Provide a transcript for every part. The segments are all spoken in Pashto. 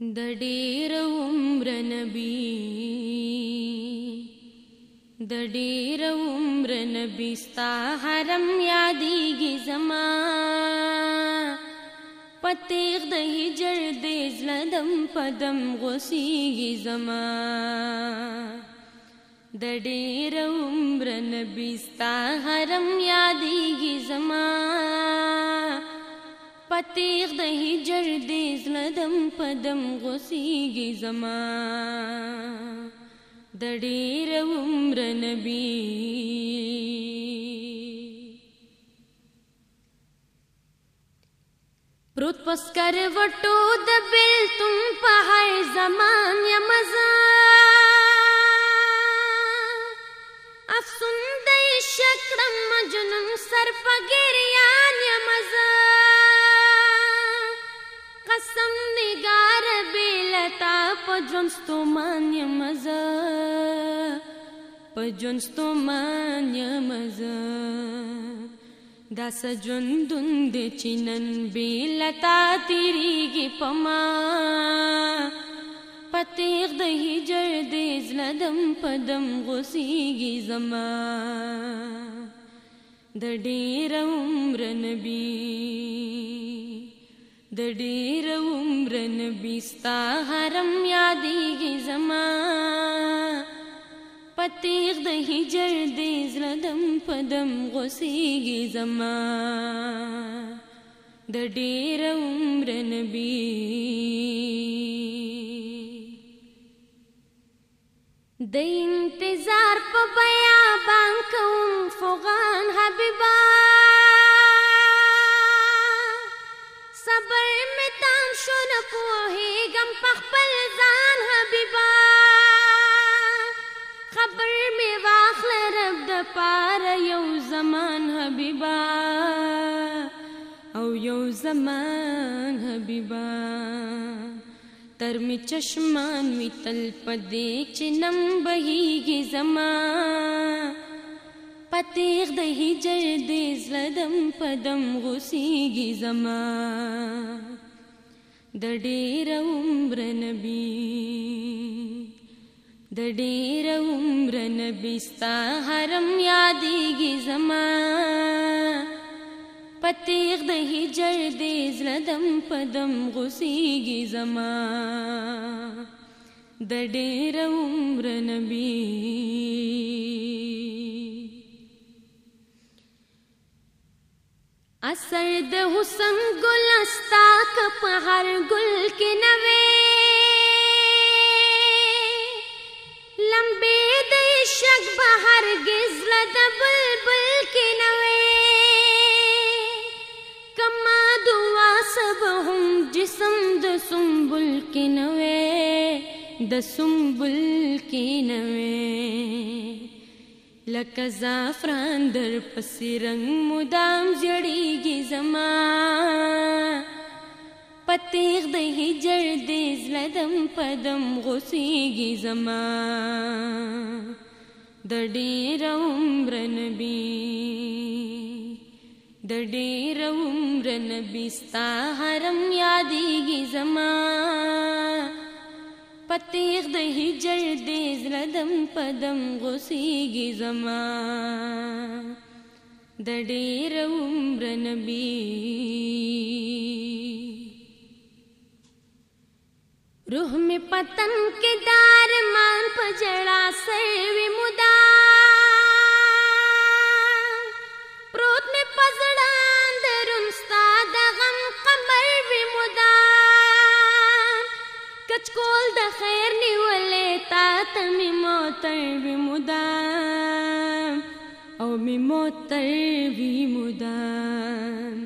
د ډېر عمر نبی د ډېر عمر نبی ستا حرم یادېږي زما پتیغ د هجر دې زلدم پدم غوسیږي زما د ډېر عمر نبی ستا حرم یادېږي زما تیغ د هجر دې زلدم پدم غسیږي زما د ډېر عمر نبی پروت پسکر وټو د بل تم په هاي زمان یا مزار تا پجن ستومان يمز پجن ستومان يمز دا سجن دند چنن بیلتا تیریږي پما پتیغ د هجر دې زلدم پدم غسیږي زما د ډېر عمر نبی د ډېر عمر نبيستا حرم یادېږي زما پتیغ د هجر دې زړه دم په دم غوسېږي زما د ډېر عمر نبي د انتظار په بیا بان کوم فغان حبيبان پار یو زمان حبیبا او یو زمان حبیبا تر می چشمان وی تل پدې چې نم بهيږي زما پتیغ د هجر دې زلدم پدم غسیږي زما د ډېر عمر نبی د ډېر عمر نبی ستا حرم یادېږي زما پتیغ د هجر دې زړه دم په دم غوسیږي زما د ډېر عمر نبی اثر د حسن ګل استا ک په هر ګل کې نوې جسم د سنبل کې نوې د سنبل کې نوې لکه زعفران در پسې رنگ مدام جړېږي زما پتیغ د هجر دې زلدم پدم غسیږي زما د ډېر عمر نبی د ډېر عمر نبی ستا حرم یادېږي زما پتیغ د هجر دې زړه دم پدم غوسیږي زما د ډېر عمر نبی روح می پتن کې دار مان پجړا سوي کچکول د خیر نیولې تا ته می موتر وی مدام او می موتر وی مدام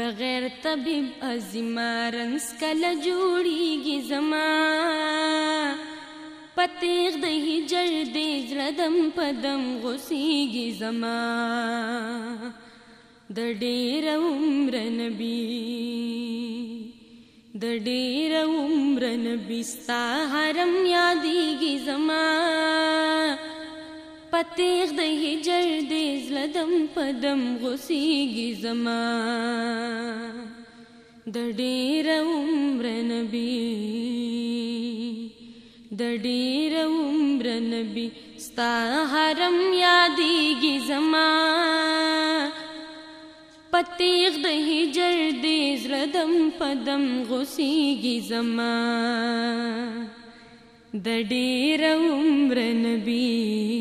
بغیر طبيب ازمارنس کله جوړیږي زما پتیغ د هجر دې زړدم پدم غسیږي زما د ډېر عمر نبی د ډېر عمر بیستا حرم یادیږي زما پتیغ د هجر دې زلدم پدم غسیږي زما د ډېر عمر نبی د ډېر عمر نبی ستا حرم یادیږي پدم غسی گی زما د ډیر عمر نبی